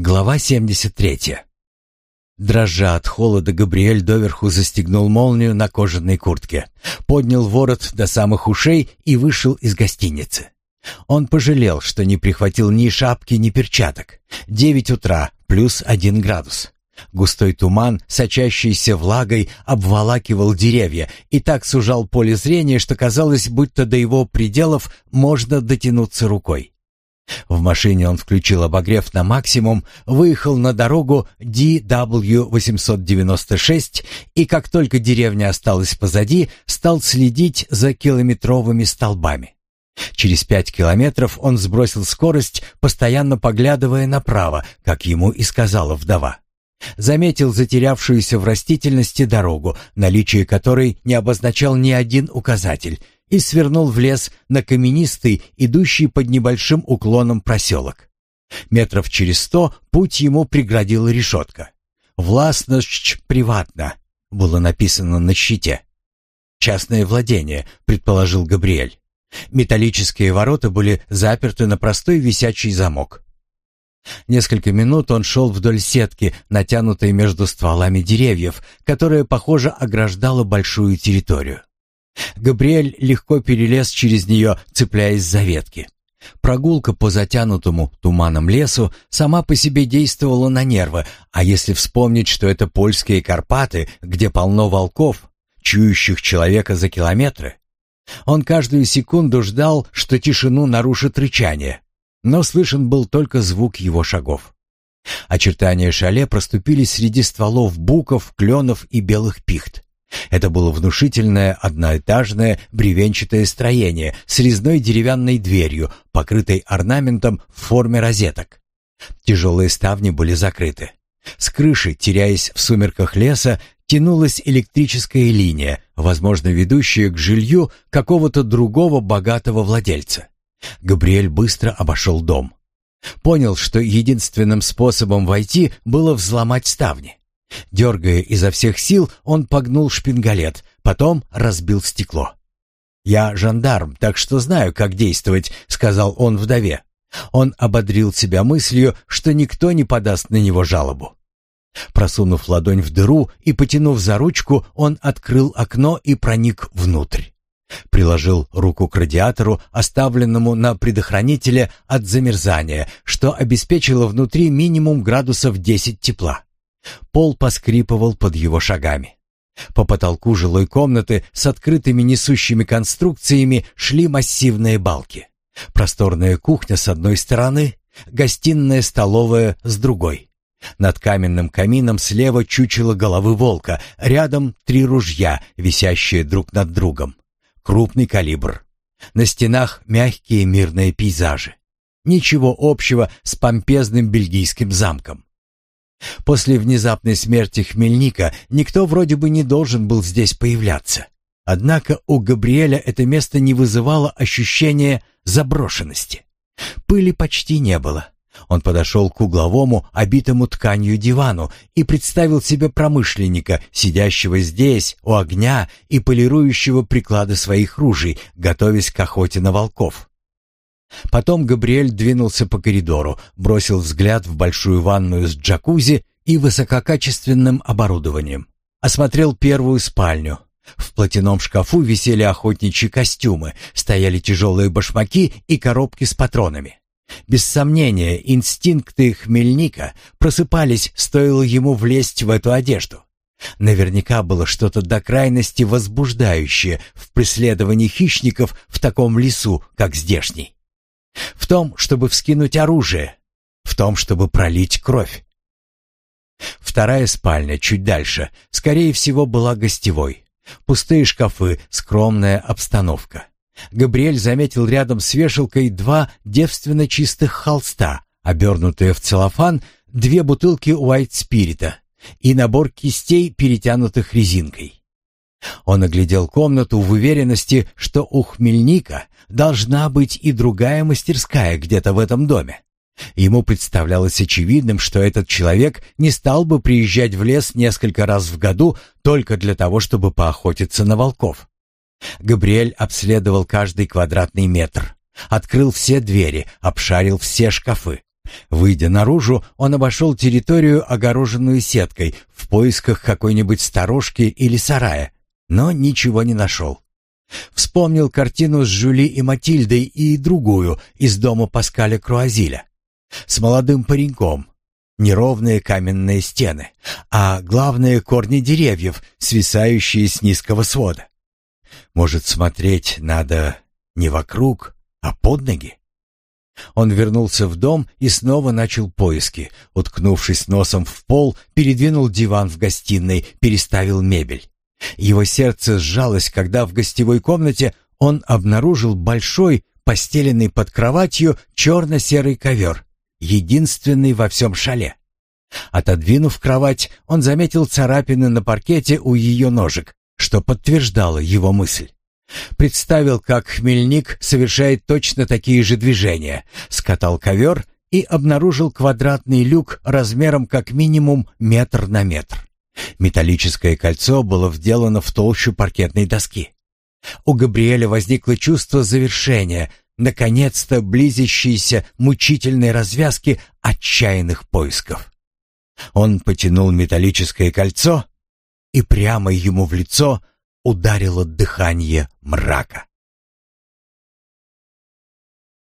Глава 73. Дрожа от холода, Габриэль доверху застегнул молнию на кожаной куртке, поднял ворот до самых ушей и вышел из гостиницы. Он пожалел, что не прихватил ни шапки, ни перчаток. Девять утра, плюс один градус. Густой туман, сочащийся влагой, обволакивал деревья и так сужал поле зрения, что казалось, будто до его пределов можно дотянуться рукой. В машине он включил обогрев на максимум, выехал на дорогу DW-896 и, как только деревня осталась позади, стал следить за километровыми столбами. Через пять километров он сбросил скорость, постоянно поглядывая направо, как ему и сказала вдова. Заметил затерявшуюся в растительности дорогу, наличие которой не обозначал ни один указатель — и свернул в лес на каменистый, идущий под небольшим уклоном проселок. Метров через сто путь ему преградила решетка. «Властность приватна», — было написано на щите. «Частное владение», — предположил Габриэль. Металлические ворота были заперты на простой висячий замок. Несколько минут он шел вдоль сетки, натянутой между стволами деревьев, которая, похоже, ограждала большую территорию. Габриэль легко перелез через нее, цепляясь за ветки. Прогулка по затянутому туманом лесу сама по себе действовала на нервы, а если вспомнить, что это польские Карпаты, где полно волков, чующих человека за километры. Он каждую секунду ждал, что тишину нарушит рычание, но слышен был только звук его шагов. Очертания шале проступили среди стволов буков, кленов и белых пихт. Это было внушительное одноэтажное бревенчатое строение с резной деревянной дверью, покрытой орнаментом в форме розеток. Тяжелые ставни были закрыты. С крыши, теряясь в сумерках леса, тянулась электрическая линия, возможно, ведущая к жилью какого-то другого богатого владельца. Габриэль быстро обошел дом. Понял, что единственным способом войти было взломать ставни. Дергая изо всех сил, он погнул шпингалет, потом разбил стекло. «Я жандарм, так что знаю, как действовать», — сказал он вдове. Он ободрил себя мыслью, что никто не подаст на него жалобу. Просунув ладонь в дыру и потянув за ручку, он открыл окно и проник внутрь. Приложил руку к радиатору, оставленному на предохранителе от замерзания, что обеспечило внутри минимум градусов 10 тепла. Пол поскрипывал под его шагами. По потолку жилой комнаты с открытыми несущими конструкциями шли массивные балки. Просторная кухня с одной стороны, гостиная столовая с другой. Над каменным камином слева чучело головы волка, рядом три ружья, висящие друг над другом. Крупный калибр. На стенах мягкие мирные пейзажи. Ничего общего с помпезным бельгийским замком. После внезапной смерти Хмельника никто вроде бы не должен был здесь появляться. Однако у Габриэля это место не вызывало ощущения заброшенности. Пыли почти не было. Он подошел к угловому, обитому тканью дивану и представил себе промышленника, сидящего здесь, у огня и полирующего приклады своих ружей, готовясь к охоте на волков. Потом Габриэль двинулся по коридору, бросил взгляд в большую ванную с джакузи и высококачественным оборудованием. Осмотрел первую спальню. В платяном шкафу висели охотничьи костюмы, стояли тяжелые башмаки и коробки с патронами. Без сомнения, инстинкты хмельника просыпались, стоило ему влезть в эту одежду. Наверняка было что-то до крайности возбуждающее в преследовании хищников в таком лесу, как здешний в том, чтобы вскинуть оружие, в том, чтобы пролить кровь. Вторая спальня чуть дальше, скорее всего, была гостевой. Пустые шкафы, скромная обстановка. Габриэль заметил рядом с вешалкой два девственно чистых холста, обернутые в целлофан, две бутылки уайт-спирита и набор кистей, перетянутых резинкой. Он оглядел комнату в уверенности, что у Хмельника должна быть и другая мастерская где-то в этом доме. Ему представлялось очевидным, что этот человек не стал бы приезжать в лес несколько раз в году только для того, чтобы поохотиться на волков. Габриэль обследовал каждый квадратный метр, открыл все двери, обшарил все шкафы. Выйдя наружу, он обошел территорию, огороженную сеткой, в поисках какой-нибудь сторожки или сарая, но ничего не нашел. Вспомнил картину с Жюли и Матильдой и другую из дома Паскаля Круазиля. С молодым пареньком. Неровные каменные стены, а главное корни деревьев, свисающие с низкого свода. Может, смотреть надо не вокруг, а под ноги? Он вернулся в дом и снова начал поиски. Уткнувшись носом в пол, передвинул диван в гостиной, переставил мебель. Его сердце сжалось, когда в гостевой комнате он обнаружил большой, постеленный под кроватью черно-серый ковер, единственный во всем шале. Отодвинув кровать, он заметил царапины на паркете у ее ножек, что подтверждало его мысль. Представил, как хмельник совершает точно такие же движения, скатал ковер и обнаружил квадратный люк размером как минимум метр на метр. Металлическое кольцо было вделано в толщу паркетной доски. У Габриэля возникло чувство завершения, наконец-то близящейся мучительной развязки отчаянных поисков. Он потянул металлическое кольцо, и прямо ему в лицо ударило дыхание мрака.